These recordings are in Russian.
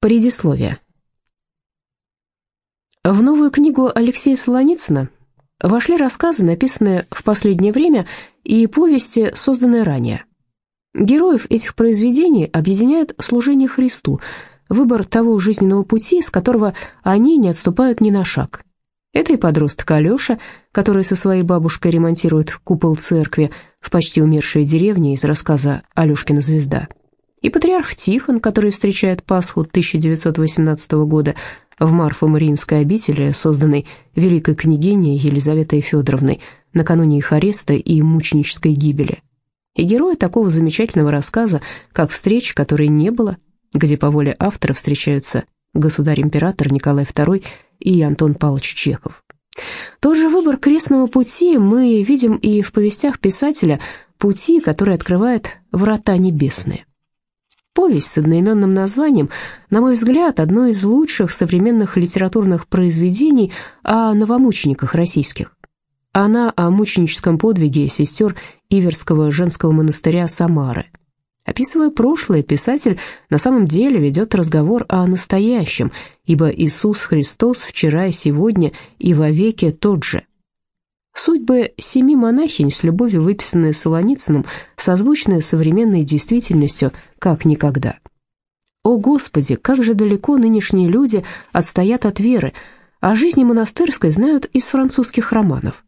Предисловие. В новую книгу Алексея Солоницына вошли рассказы, написанные в последнее время, и повести, созданные ранее. Героев этих произведений объединяет служение Христу, выбор того жизненного пути, с которого они не отступают ни на шаг. Это и подросток Алеша, который со своей бабушкой ремонтирует купол церкви в почти умершей деревне из рассказа «Алешкина звезда» и патриарх Тихон, который встречает Пасху 1918 года в Марфо-Мариинской обители, созданной великой княгиней Елизаветой Федоровной накануне их ареста и мученической гибели. И герои такого замечательного рассказа, как «Встреча, которой не было», где по воле автора встречаются государь-император Николай II и Антон Павлович Чехов. Тот же выбор крестного пути мы видим и в повестях писателя «Пути, который открывает врата небесные». Повесть с одноименным названием, на мой взгляд, одно из лучших современных литературных произведений о новомучениках российских. Она о мученическом подвиге сестер Иверского женского монастыря Самары. Описывая прошлое, писатель на самом деле ведет разговор о настоящем, ибо Иисус Христос вчера и сегодня и вовеки тот же. Судьбы семи монахинь с любовью выписанные Солоницыным, созвучны современной действительностью как никогда. О Господи, как же далеко нынешние люди отстоят от веры, о жизни монастырской знают из французских романов.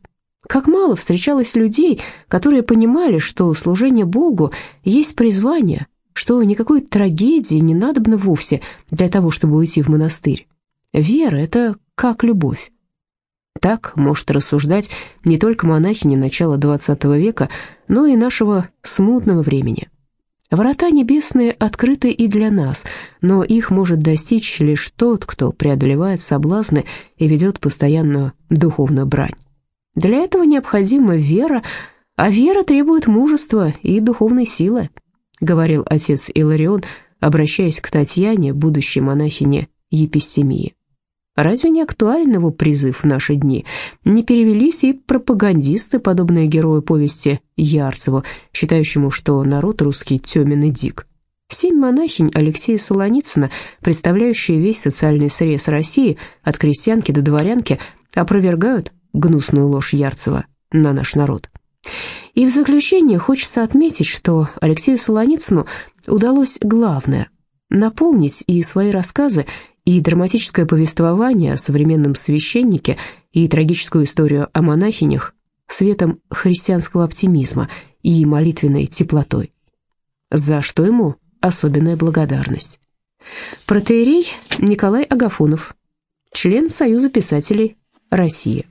Как мало встречалось людей, которые понимали, что служение Богу есть призвание, что никакой трагедии не надобно вовсе для того, чтобы уйти в монастырь. Вера — это как любовь. Так может рассуждать не только монахини начала XX века, но и нашего смутного времени. Врата небесные открыты и для нас, но их может достичь лишь тот, кто преодолевает соблазны и ведет постоянную духовную брань. Для этого необходима вера, а вера требует мужества и духовной силы, говорил отец Иларион, обращаясь к Татьяне, будущей монахине Епистемии. Разве не актуален его призыв в наши дни? Не перевелись и пропагандисты, подобные герою повести Ярцеву, считающему, что народ русский темен и дик. Семь монахинь Алексея Солоницына, представляющие весь социальный срез России, от крестьянки до дворянки, опровергают гнусную ложь Ярцева на наш народ. И в заключение хочется отметить, что Алексею Солоницыну удалось главное – наполнить и свои рассказы, и драматическое повествование о современном священнике, и трагическую историю о монахинях светом христианского оптимизма и молитвенной теплотой, за что ему особенная благодарность. Протеерей Николай Агафонов, член Союза писателей России.